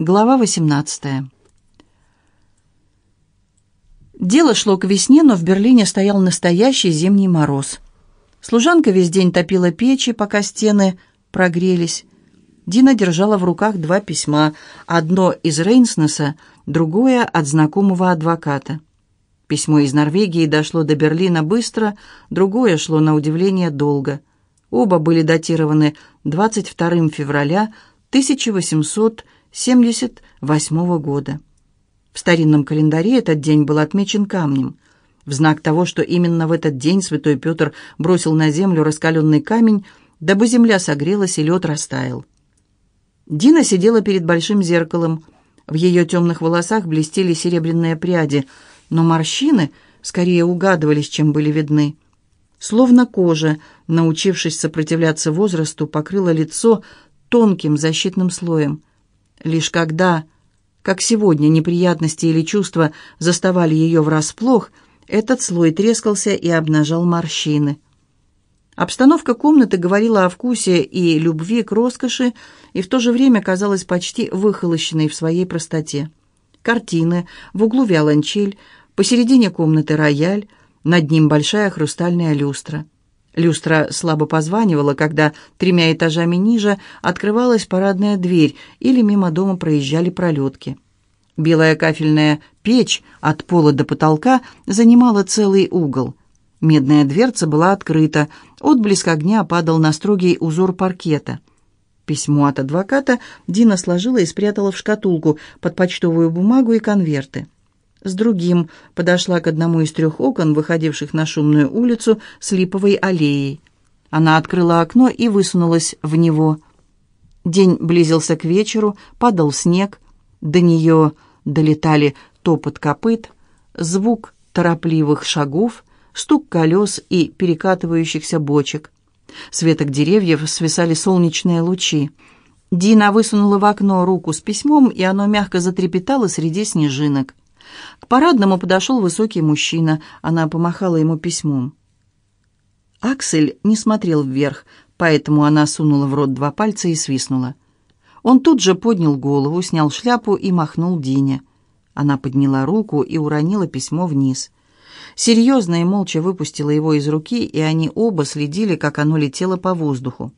Глава 18. Дело шло к весне, но в Берлине стоял настоящий зимний мороз. Служанка весь день топила печи, пока стены прогрелись. Дина держала в руках два письма, одно из Рейнснеса, другое от знакомого адвоката. Письмо из Норвегии дошло до Берлина быстро, другое шло на удивление долго. Оба были датированы 22 февраля 1800 78 года. В старинном календаре этот день был отмечен камнем. В знак того, что именно в этот день святой Петр бросил на землю раскаленный камень, дабы земля согрелась и лед растаял. Дина сидела перед большим зеркалом. В ее темных волосах блестели серебряные пряди, но морщины скорее угадывались, чем были видны. Словно кожа, научившись сопротивляться возрасту, покрыла лицо тонким защитным слоем – Лишь когда, как сегодня, неприятности или чувства заставали ее врасплох, этот слой трескался и обнажал морщины. Обстановка комнаты говорила о вкусе и любви к роскоши и в то же время казалась почти выхолощенной в своей простоте. Картины, в углу виолончель, посередине комнаты рояль, над ним большая хрустальная люстра — Люстра слабо позванивала, когда тремя этажами ниже открывалась парадная дверь или мимо дома проезжали пролетки. Белая кафельная печь от пола до потолка занимала целый угол. Медная дверца была открыта, отблеск огня падал на строгий узор паркета. Письмо от адвоката Дина сложила и спрятала в шкатулку под почтовую бумагу и конверты с другим подошла к одному из трех окон, выходивших на шумную улицу с липовой аллеей. Она открыла окно и высунулась в него. День близился к вечеру, падал снег. До нее долетали топот копыт, звук торопливых шагов, стук колес и перекатывающихся бочек. С веток деревьев свисали солнечные лучи. Дина высунула в окно руку с письмом, и оно мягко затрепетало среди снежинок. К парадному подошел высокий мужчина. Она помахала ему письмом. Аксель не смотрел вверх, поэтому она сунула в рот два пальца и свистнула. Он тут же поднял голову, снял шляпу и махнул Дине. Она подняла руку и уронила письмо вниз. Серьезно и молча выпустила его из руки, и они оба следили, как оно летело по воздуху.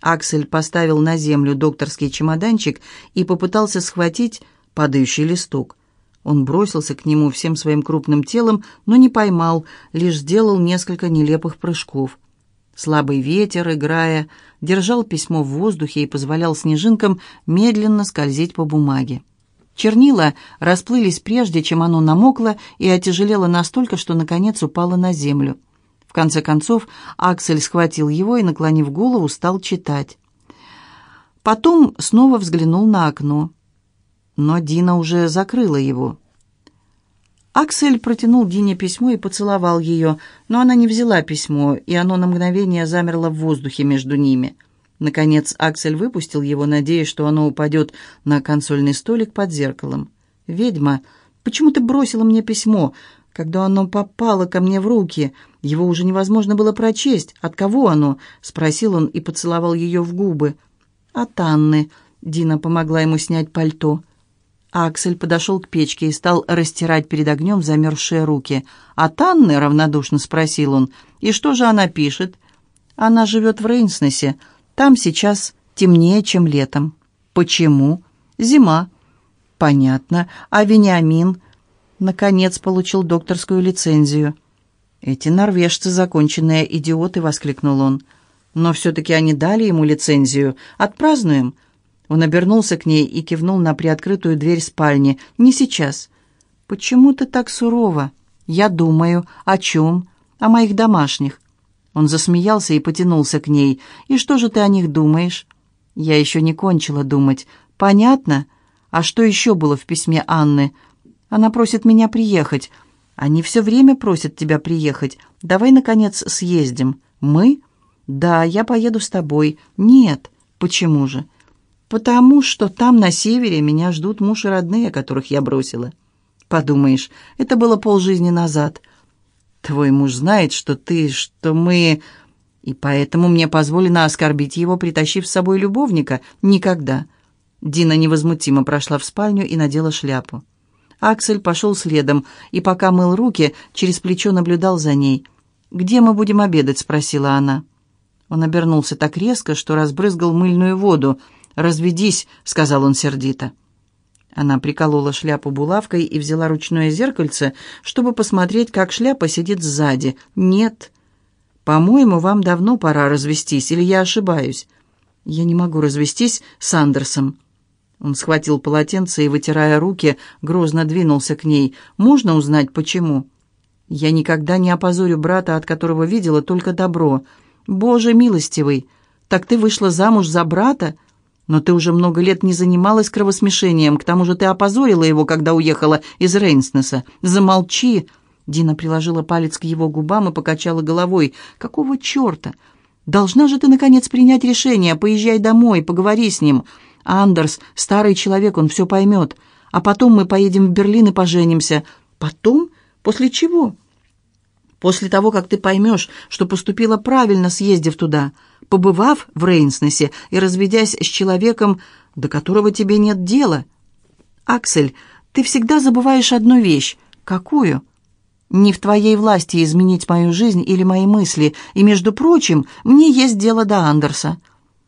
Аксель поставил на землю докторский чемоданчик и попытался схватить падающий листок. Он бросился к нему всем своим крупным телом, но не поймал, лишь сделал несколько нелепых прыжков. Слабый ветер, играя, держал письмо в воздухе и позволял снежинкам медленно скользить по бумаге. Чернила расплылись прежде, чем оно намокло и отяжелело настолько, что, наконец, упало на землю. В конце концов, Аксель схватил его и, наклонив голову, стал читать. Потом снова взглянул на окно но Дина уже закрыла его. Аксель протянул Дине письмо и поцеловал ее, но она не взяла письмо, и оно на мгновение замерло в воздухе между ними. Наконец Аксель выпустил его, надеясь, что оно упадет на консольный столик под зеркалом. «Ведьма, почему ты бросила мне письмо? Когда оно попало ко мне в руки, его уже невозможно было прочесть. От кого оно?» — спросил он и поцеловал ее в губы. «От Анны». Дина помогла ему снять пальто. Аксель подошел к печке и стал растирать перед огнем замерзшие руки. «А Танны?» — равнодушно спросил он. «И что же она пишет?» «Она живет в Рейнснесе. Там сейчас темнее, чем летом». «Почему?» «Зима». «Понятно. А Вениамин?» «Наконец получил докторскую лицензию». «Эти норвежцы — законченные идиоты!» — воскликнул он. «Но все-таки они дали ему лицензию. Отпразднуем?» Он обернулся к ней и кивнул на приоткрытую дверь спальни. «Не сейчас». «Почему ты так сурово?» «Я думаю. О чем?» «О моих домашних». Он засмеялся и потянулся к ней. «И что же ты о них думаешь?» «Я еще не кончила думать. Понятно? А что еще было в письме Анны?» «Она просит меня приехать». «Они все время просят тебя приехать. Давай, наконец, съездим». «Мы?» «Да, я поеду с тобой». «Нет». «Почему же?» «Потому что там, на севере, меня ждут муж и родные, которых я бросила». «Подумаешь, это было полжизни назад». «Твой муж знает, что ты, что мы...» «И поэтому мне позволено оскорбить его, притащив с собой любовника? Никогда». Дина невозмутимо прошла в спальню и надела шляпу. Аксель пошел следом, и пока мыл руки, через плечо наблюдал за ней. «Где мы будем обедать?» — спросила она. Он обернулся так резко, что разбрызгал мыльную воду. «Разведись», — сказал он сердито. Она приколола шляпу булавкой и взяла ручное зеркальце, чтобы посмотреть, как шляпа сидит сзади. «Нет. По-моему, вам давно пора развестись, или я ошибаюсь?» «Я не могу развестись с Андерсом». Он схватил полотенце и, вытирая руки, грозно двинулся к ней. «Можно узнать, почему?» «Я никогда не опозорю брата, от которого видела только добро. Боже милостивый! Так ты вышла замуж за брата? Но ты уже много лет не занималась кровосмешением. К тому же ты опозорила его, когда уехала из Рейнснеса. Замолчи!» Дина приложила палец к его губам и покачала головой. «Какого черта? Должна же ты, наконец, принять решение. Поезжай домой, поговори с ним». Андерс, старый человек, он все поймет. А потом мы поедем в Берлин и поженимся. Потом? После чего? После того, как ты поймешь, что поступила правильно, съездив туда, побывав в Рейнснесе и разведясь с человеком, до которого тебе нет дела. Аксель, ты всегда забываешь одну вещь. Какую? Не в твоей власти изменить мою жизнь или мои мысли, и, между прочим, мне есть дело до Андерса.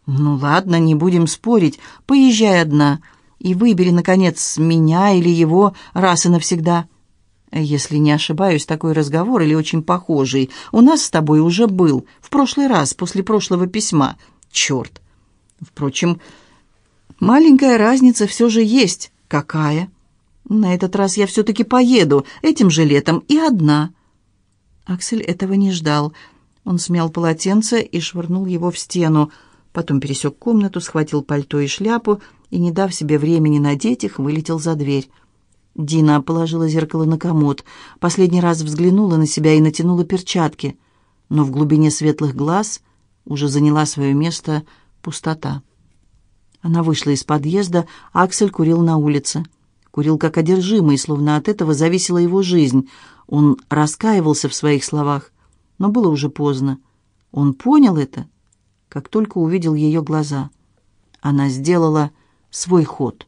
«Ну ладно, не будем спорить. Поезжай одна и выбери, наконец, меня или его раз и навсегда». «Если не ошибаюсь, такой разговор или очень похожий у нас с тобой уже был, в прошлый раз, после прошлого письма. Черт!» «Впрочем, маленькая разница все же есть. Какая?» «На этот раз я все-таки поеду, этим же летом, и одна». Аксель этого не ждал. Он смял полотенце и швырнул его в стену. Потом пересек комнату, схватил пальто и шляпу и, не дав себе времени надеть их, вылетел за дверь. Дина положила зеркало на комод, последний раз взглянула на себя и натянула перчатки, но в глубине светлых глаз уже заняла свое место пустота. Она вышла из подъезда, а Аксель курил на улице. Курил как одержимый, словно от этого зависела его жизнь. Он раскаивался в своих словах, но было уже поздно. Он понял это как только увидел ее глаза. Она сделала свой ход.